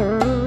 Bye.